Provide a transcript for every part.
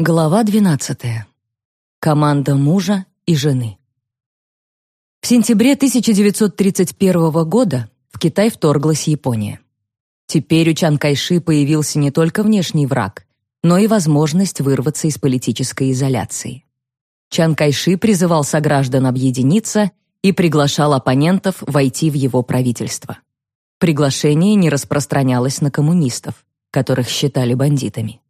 Глава 12. Команда мужа и жены. В сентябре 1931 года в Китай вторглась Япония. Теперь у Чан Кайши появился не только внешний враг, но и возможность вырваться из политической изоляции. Чан Кайши призывал сограждан объединиться и приглашал оппонентов войти в его правительство. Приглашение не распространялось на коммунистов, которых считали бандитами.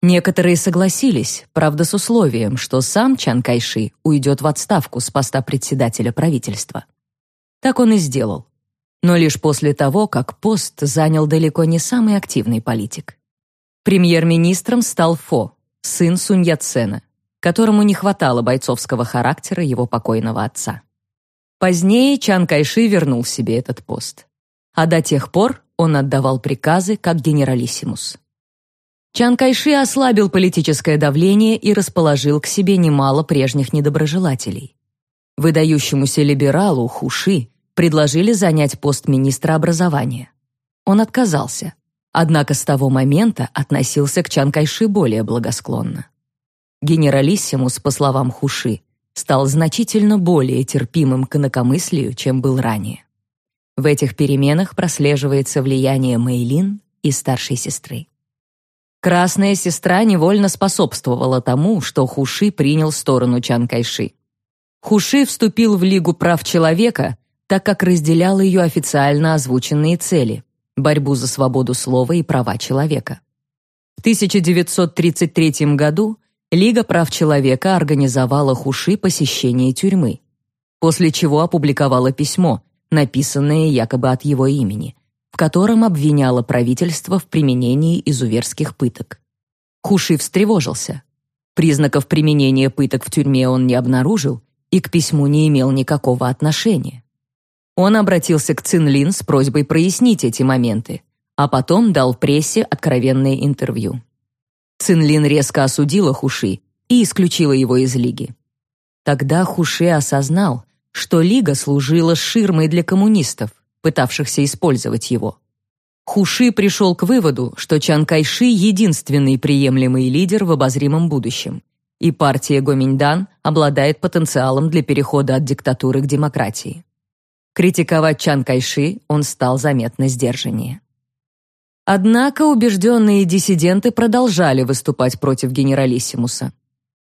Некоторые согласились, правда с условием, что сам Чан Кайши уйдет в отставку с поста председателя правительства. Так он и сделал. Но лишь после того, как пост занял далеко не самый активный политик. Премьер-министром стал Фо, сын Сунь Яцена, которому не хватало бойцовского характера его покойного отца. Позднее Чан Кайши вернул себе этот пост. А до тех пор он отдавал приказы как генералиссимус. Чан Кайши ослабил политическое давление и расположил к себе немало прежних недоброжелателей. Выдающемуся либералу Хуши предложили занять пост министра образования. Он отказался, однако с того момента относился к Чан Кайши более благосклонно. Генералиссимус, по словам Хуши, стал значительно более терпимым к инакомыслию, чем был ранее. В этих переменах прослеживается влияние Мэйлин и старшей сестры. Красная сестра невольно способствовала тому, что Хуши принял сторону Чан Кайши. Хуши вступил в Лигу прав человека, так как разделял ее официально озвученные цели – борьбу за свободу слова и права человека. В 1933 году Лига прав человека организовала Хуши посещение тюрьмы, после чего опубликовала письмо, написанное якобы от его имени, в котором обвиняла правительство в применении изуверских пыток. Хуши встревожился. Признаков применения пыток в тюрьме он не обнаружил и к письму не имел никакого отношения. Он обратился к Цинлин с просьбой прояснить эти моменты, а потом дал прессе откровенное интервью. Цинлин резко осудила Хуши и исключила его из лиги. Тогда Хуши осознал, что лига служила ширмой для коммунистов, пытавшихся использовать его. Хуши пришел к выводу, что Чан Кайши единственный приемлемый лидер в обозримом будущем, и партия Гоминьдан обладает потенциалом для перехода от диктатуры к демократии. Критиковать Чан Кайши он стал заметно сдержаннее. Однако убежденные диссиденты продолжали выступать против генералиссимуса.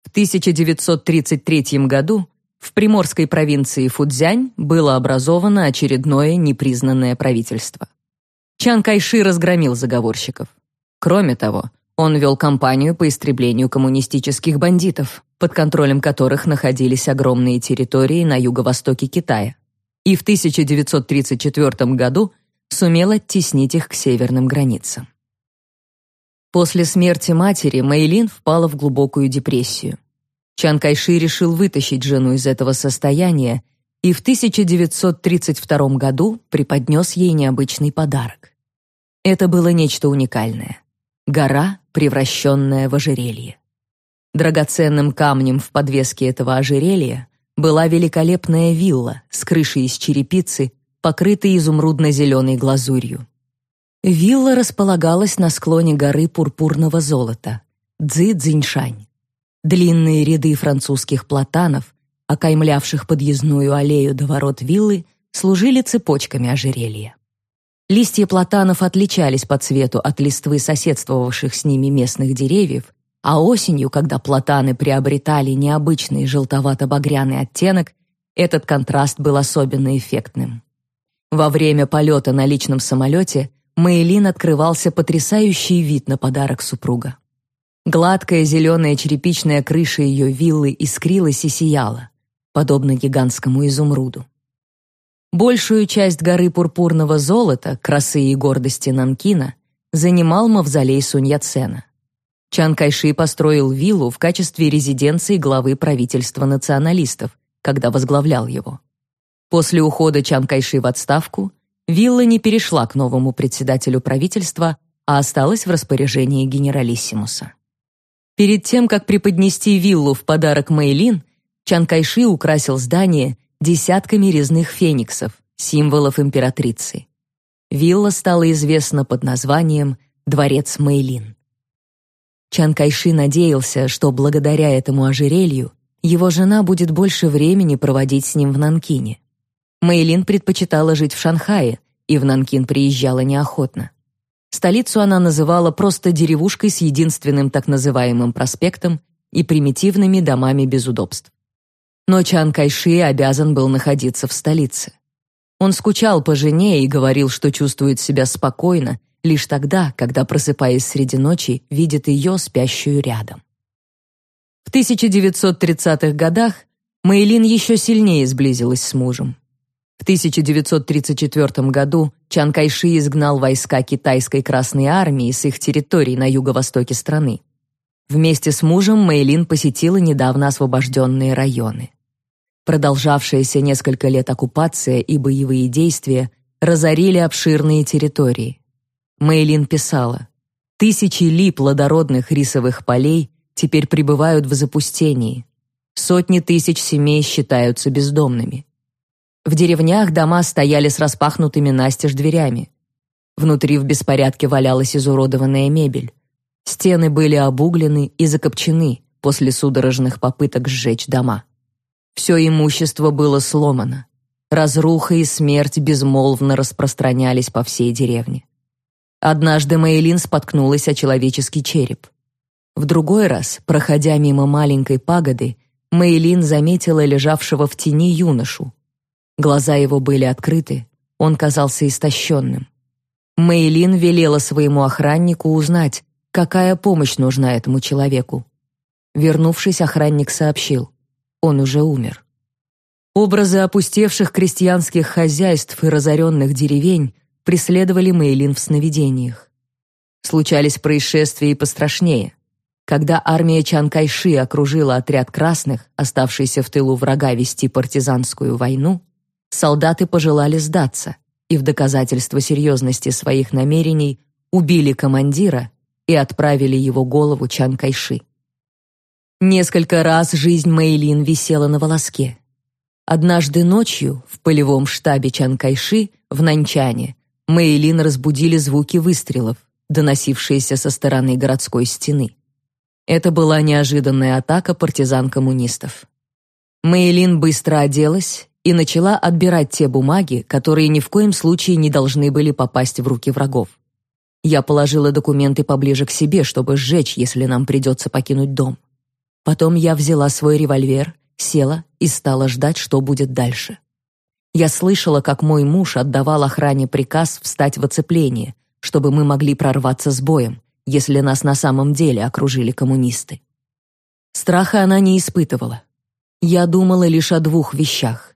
В 1933 году в приморской провинции Фудзянь было образовано очередное непризнанное правительство. Чан Кайши разгромил заговорщиков. Кроме того, он вел кампанию по истреблению коммунистических бандитов, под контролем которых находились огромные территории на юго-востоке Китая. И в 1934 году сумел оттеснить их к северным границам. После смерти матери Мэйлин впала в глубокую депрессию. Чан Кайши решил вытащить жену из этого состояния и в 1932 году преподнес ей необычный подарок. Это было нечто уникальное. Гора, превращенная в ожерелье. Драгоценным камнем в подвеске этого ожерелья была великолепная вилла с крышей из черепицы, покрытой изумрудно-зеленой глазурью. Вилла располагалась на склоне горы пурпурного золота, Цзи-Цзиньшань. Длинные ряды французских платанов, окаймлявших подъездную аллею до ворот виллы, служили цепочками ожерелья. Листья платанов отличались по цвету от листвы соседствовавших с ними местных деревьев, а осенью, когда платаны приобретали необычный желтовато-багряный оттенок, этот контраст был особенно эффектным. Во время полета на личном самолете Мэйлин открывался потрясающий вид на подарок супруга. Гладкая зеленая черепичная крыша ее виллы искрилась и сияла, подобно гигантскому изумруду. Большую часть горы пурпурного золота, красы и гордости Нанкина, занимал мавзолей Сунь Яцена. Чан Кайши построил виллу в качестве резиденции главы правительства националистов, когда возглавлял его. После ухода Чан Кайши в отставку вилла не перешла к новому председателю правительства, а осталась в распоряжении генералиссимуса. Перед тем, как преподнести виллу в подарок Мэйлин, Чан Кайши украсил здание десятками резных фениксов, символов императрицы. Вилла стала известна под названием «Дворец Мэйлин». Чан Кайши надеялся, что благодаря этому ожерелью его жена будет больше времени проводить с ним в Нанкине. Мэйлин предпочитала жить в Шанхае и в Нанкин приезжала неохотно. Столицу она называла просто деревушкой с единственным так называемым проспектом и примитивными домами без удобств. Но Чан Кайши обязан был находиться в столице. Он скучал по жене и говорил, что чувствует себя спокойно лишь тогда, когда, просыпаясь среди ночи, видит ее, спящую рядом. В 1930-х годах Мэйлин еще сильнее сблизилась с мужем. В 1934 году Чан Кайши изгнал войска китайской Красной армии с их территорий на юго-востоке страны. Вместе с мужем Мэйлин посетила недавно освобожденные районы. Продолжавшаяся несколько лет оккупация и боевые действия разорили обширные территории. Мэйлин писала: "Тысячи ли плодородных рисовых полей теперь пребывают в запустении. Сотни тысяч семей считаются бездомными. В деревнях дома стояли с распахнутыми настежь дверями. Внутри в беспорядке валялась изуродованная мебель. Стены были обуглены и закопчены после судорожных попыток сжечь дома. Все имущество было сломано. Разруха и смерть безмолвно распространялись по всей деревне. Однажды Мэйлин споткнулась о человеческий череп. В другой раз, проходя мимо маленькой пагоды, Мэйлин заметила лежавшего в тени юношу. Глаза его были открыты, он казался истощенным. Мэйлин велела своему охраннику узнать, какая помощь нужна этому человеку. Вернувшись, охранник сообщил: он уже умер. Образы опустевших крестьянских хозяйств и разоренных деревень преследовали Мэйлин в сновидениях. Случались происшествия и пострашнее. Когда армия Чан Кайши окружила отряд красных, оставшийся в тылу врага вести партизанскую войну, солдаты пожелали сдаться и в доказательство серьезности своих намерений убили командира и отправили его голову Чан Кайши. Несколько раз жизнь Мэйлин висела на волоске. Однажды ночью в полевом штабе Чан Кайши в Наньчане Мэйлин разбудили звуки выстрелов, доносившиеся со стороны городской стены. Это была неожиданная атака партизан-коммунистов. Мэйлин быстро оделась и начала отбирать те бумаги, которые ни в коем случае не должны были попасть в руки врагов. Я положила документы поближе к себе, чтобы сжечь, если нам придется покинуть дом. Потом я взяла свой револьвер, села и стала ждать, что будет дальше. Я слышала, как мой муж отдавал охране приказ встать в оцепление, чтобы мы могли прорваться с боем, если нас на самом деле окружили коммунисты. Страха она не испытывала. Я думала лишь о двух вещах: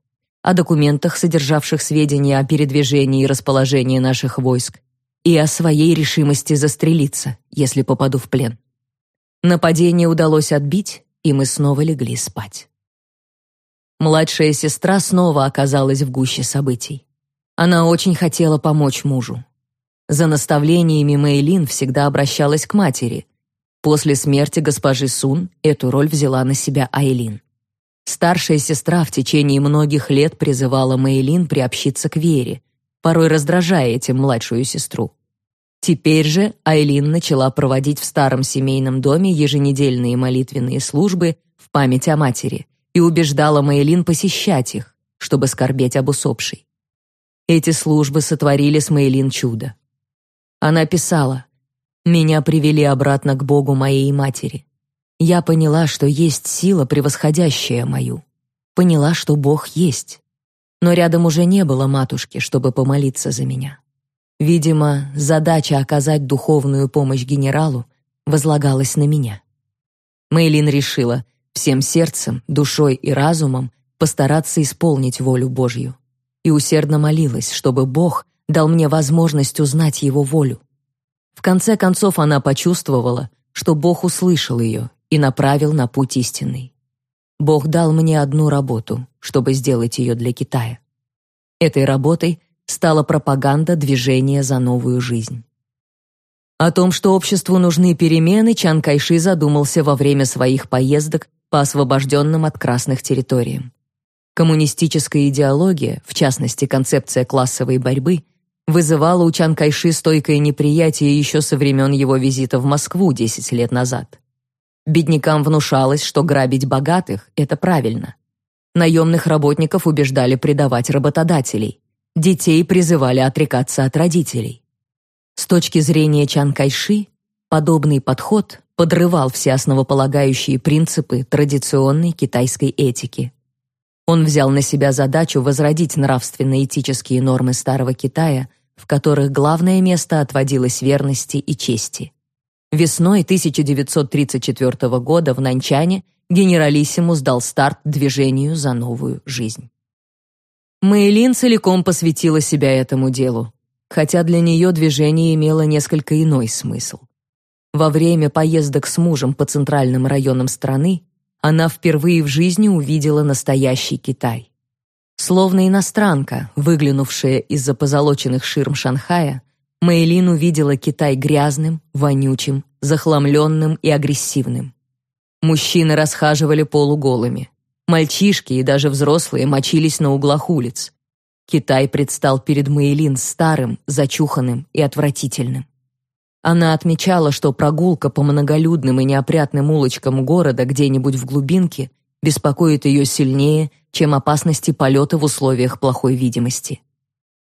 о документах, содержавших сведения о передвижении и расположении наших войск, и о своей решимости застрелиться, если попаду в плен. Нападение удалось отбить, и мы снова легли спать. Младшая сестра снова оказалась в гуще событий. Она очень хотела помочь мужу. За наставлениями Мэйлин всегда обращалась к матери. После смерти госпожи Сун эту роль взяла на себя Айлин. Старшая сестра в течение многих лет призывала Мэйлин приобщиться к вере, порой раздражая этим младшую сестру. Теперь же Айлин начала проводить в старом семейном доме еженедельные молитвенные службы в память о матери и убеждала Мэйлин посещать их, чтобы скорбеть об усопшей. Эти службы сотворили с Мэйлин чудо. Она писала: "Меня привели обратно к Богу моей матери. Я поняла, что есть сила превосходящая мою. Поняла, что Бог есть. Но рядом уже не было матушки, чтобы помолиться за меня. Видимо, задача оказать духовную помощь генералу возлагалась на меня. Мэйлин решила всем сердцем, душой и разумом постараться исполнить волю Божью и усердно молилась, чтобы Бог дал мне возможность узнать его волю. В конце концов она почувствовала, что Бог услышал ее и направил на путь истинный. Бог дал мне одну работу, чтобы сделать ее для Китая. Этой работой стала пропаганда движения за новую жизнь. О том, что обществу нужны перемены, Чан Кайши задумался во время своих поездок по освобожденным от красных территориям. Коммунистическая идеология, в частности концепция классовой борьбы, вызывало у Чан Кайши стойкое неприятие еще со времен его визита в Москву 10 лет назад. Беднякам внушалось, что грабить богатых – это правильно. Наемных работников убеждали предавать работодателей. Детей призывали отрекаться от родителей. С точки зрения Чан Кайши, подобный подход подрывал все основополагающие принципы традиционной китайской этики. Он взял на себя задачу возродить нравственно-этические нормы Старого Китая, в которых главное место отводилось верности и чести. Весной 1934 года в Наньчане генералиссимус дал старт движению за новую жизнь. Мэйлин целиком посвятила себя этому делу, хотя для нее движение имело несколько иной смысл. Во время поездок с мужем по центральным районам страны она впервые в жизни увидела настоящий Китай. Словно иностранка, выглянувшая из-за позолоченных ширм Шанхая, Мэйлин увидела Китай грязным, вонючим, захламленным и агрессивным. Мужчины расхаживали полуголыми. Мальчишки и даже взрослые мочились на углах улиц. Китай предстал перед Мэйлин старым, зачуханным и отвратительным. Она отмечала, что прогулка по многолюдным и неопрятным улочкам города где-нибудь в глубинке беспокоит ее сильнее, чем опасности полета в условиях плохой видимости.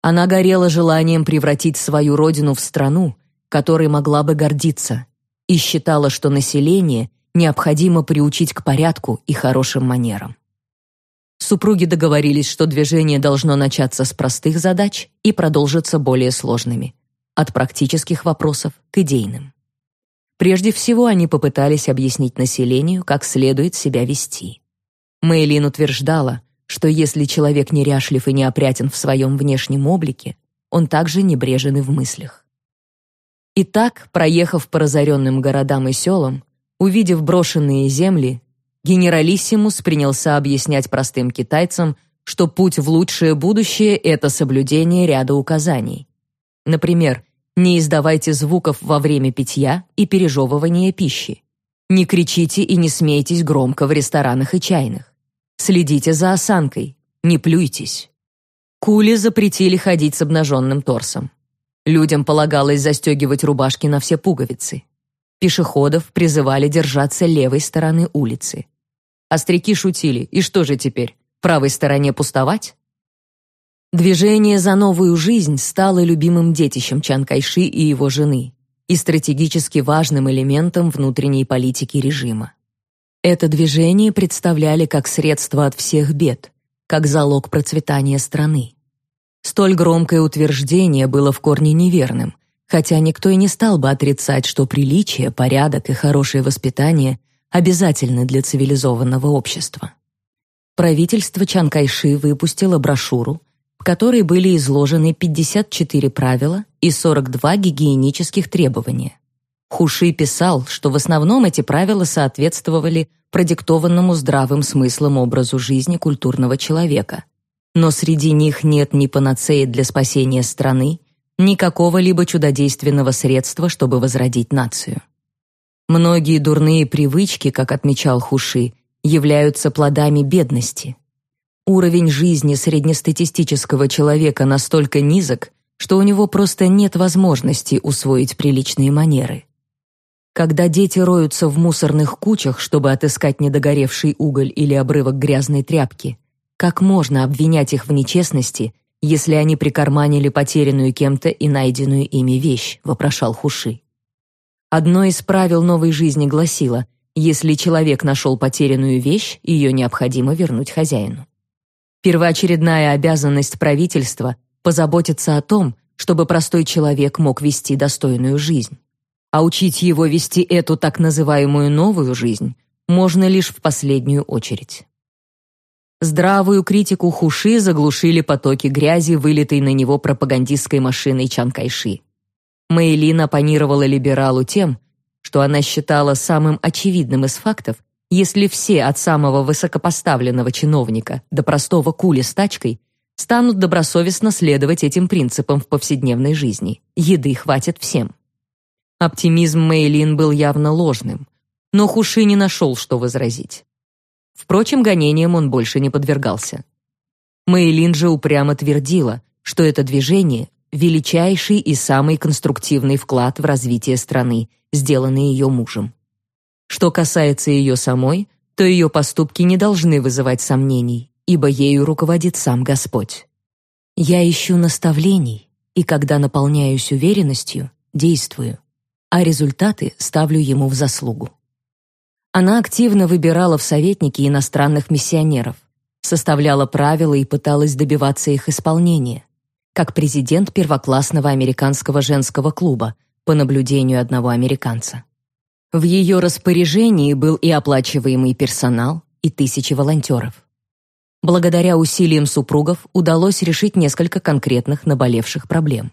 Она горела желанием превратить свою родину в страну, которой могла бы гордиться, и считала, что население необходимо приучить к порядку и хорошим манерам. Супруги договорились, что движение должно начаться с простых задач и продолжиться более сложными, от практических вопросов к идейным. Прежде всего, они попытались объяснить населению, как следует себя вести. Мэйлин утверждала, что если человек неряшлив и неопрятен в своем внешнем облике, он также небрежен и в мыслях. Итак, проехав по разоренным городам и селам, увидев брошенные земли, генералиссимус принялся объяснять простым китайцам, что путь в лучшее будущее — это соблюдение ряда указаний. Например, не издавайте звуков во время питья и пережевывания пищи. Не кричите и не смейтесь громко в ресторанах и чайных. Следите за осанкой, не плюйтесь. Кули запретили ходить с обнаженным торсом. Людям полагалось застегивать рубашки на все пуговицы. Пешеходов призывали держаться левой стороны улицы. Остряки шутили, и что же теперь, правой стороне пустовать? Движение за новую жизнь стало любимым детищем Чан Кайши и его жены и стратегически важным элементом внутренней политики режима. Это движение представляли как средство от всех бед, как залог процветания страны. Столь громкое утверждение было в корне неверным, хотя никто и не стал бы отрицать, что приличие, порядок и хорошее воспитание обязательны для цивилизованного общества. Правительство Чан Кайши выпустило брошюру, в которой были изложены 54 правила и 42 гигиенических требования. Хуши писал, что в основном эти правила соответствовали продиктованному здравым смыслом образу жизни культурного человека. Но среди них нет ни панацеи для спасения страны, ни какого-либо чудодейственного средства, чтобы возродить нацию. Многие дурные привычки, как отмечал Хуши, являются плодами бедности. Уровень жизни среднестатистического человека настолько низок, что у него просто нет возможности усвоить приличные манеры. Когда дети роются в мусорных кучах, чтобы отыскать недогоревший уголь или обрывок грязной тряпки, как можно обвинять их в нечестности, если они прикарманили потерянную кем-то и найденную ими вещь, вопрошал Хуши. Одно из правил новой жизни гласило: если человек нашел потерянную вещь, ее необходимо вернуть хозяину. Первоочередная обязанность правительства позаботиться о том, чтобы простой человек мог вести достойную жизнь а учить его вести эту так называемую новую жизнь можно лишь в последнюю очередь. Здравую критику Хуши заглушили потоки грязи, вылитой на него пропагандистской машиной Чан Кайши. Мэйлин оппонировала либералу тем, что она считала самым очевидным из фактов, если все от самого высокопоставленного чиновника до простого кули с тачкой станут добросовестно следовать этим принципам в повседневной жизни. Еды хватит всем. Оптимизм Мэйлин был явно ложным, но Хуши не нашел, что возразить. Впрочем, гонениям он больше не подвергался. Мэйлин же упрямо твердила, что это движение — величайший и самый конструктивный вклад в развитие страны, сделанный ее мужем. Что касается ее самой, то ее поступки не должны вызывать сомнений, ибо ею руководит сам Господь. Я ищу наставлений, и когда наполняюсь уверенностью, действую, а результаты ставлю ему в заслугу. Она активно выбирала в советники иностранных миссионеров, составляла правила и пыталась добиваться их исполнения, как президент первоклассного американского женского клуба по наблюдению одного американца. В ее распоряжении был и оплачиваемый персонал, и тысячи волонтеров. Благодаря усилиям супругов удалось решить несколько конкретных наболевших проблем.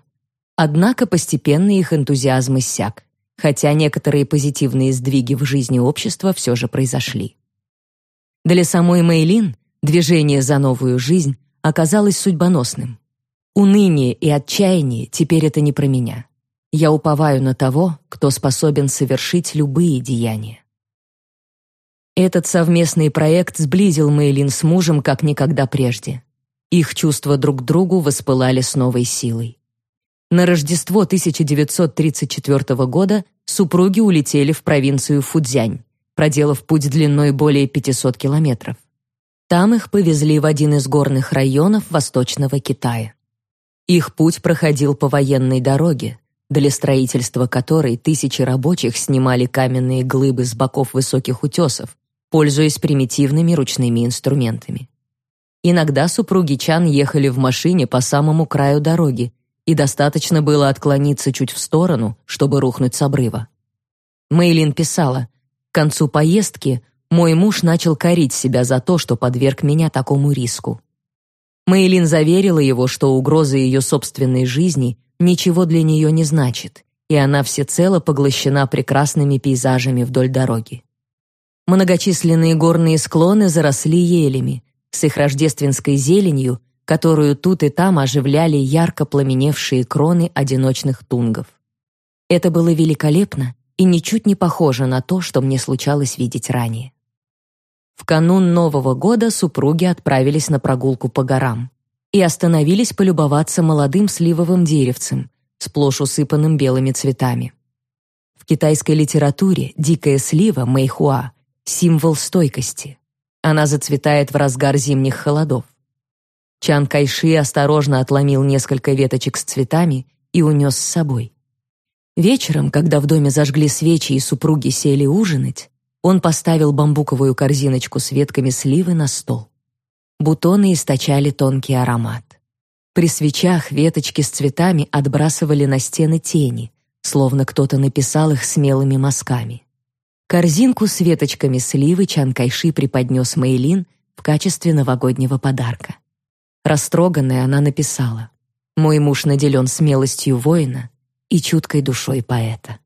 Однако постепенно их энтузиазм иссяк, хотя некоторые позитивные сдвиги в жизни общества все же произошли. Для самой Мэйлин движение за новую жизнь оказалось судьбоносным. Уныние и отчаяние теперь это не про меня. Я уповаю на того, кто способен совершить любые деяния. Этот совместный проект сблизил Мэйлин с мужем как никогда прежде. Их чувства друг к другу воспылали с новой силой. На Рождество 1934 года супруги улетели в провинцию Фудзянь, проделав путь длиной более 500 километров. Там их повезли в один из горных районов Восточного Китая. Их путь проходил по военной дороге, для строительства которой тысячи рабочих снимали каменные глыбы с боков высоких утесов, пользуясь примитивными ручными инструментами. Иногда супруги Чан ехали в машине по самому краю дороги, и достаточно было отклониться чуть в сторону, чтобы рухнуть с обрыва. Мэйлин писала: "К концу поездки мой муж начал корить себя за то, что подверг меня такому риску. Мэйлин заверила его, что угроза ее собственной жизни ничего для нее не значит, и она всецело поглощена прекрасными пейзажами вдоль дороги. Многочисленные горные склоны заросли елями, с их рождественской зеленью, которую тут и там оживляли ярко пламеневшие кроны одиночных тунгов. Это было великолепно и ничуть не похоже на то, что мне случалось видеть ранее. В канун Нового года супруги отправились на прогулку по горам и остановились полюбоваться молодым сливовым деревцем, сплошь усыпанным белыми цветами. В китайской литературе дикая слива мэйхуа символ стойкости. Она зацветает в разгар зимних холодов. Чан Кайши осторожно отломил несколько веточек с цветами и унес с собой. Вечером, когда в доме зажгли свечи и супруги сели ужинать, он поставил бамбуковую корзиночку с ветками сливы на стол. Бутоны источали тонкий аромат. При свечах веточки с цветами отбрасывали на стены тени, словно кто-то написал их смелыми мазками. Корзинку с веточками сливы Чан Кайши преподнес Мэйлин в качестве новогоднего подарка. Растроганная она написала: "Мой муж наделен смелостью воина и чуткой душой поэта".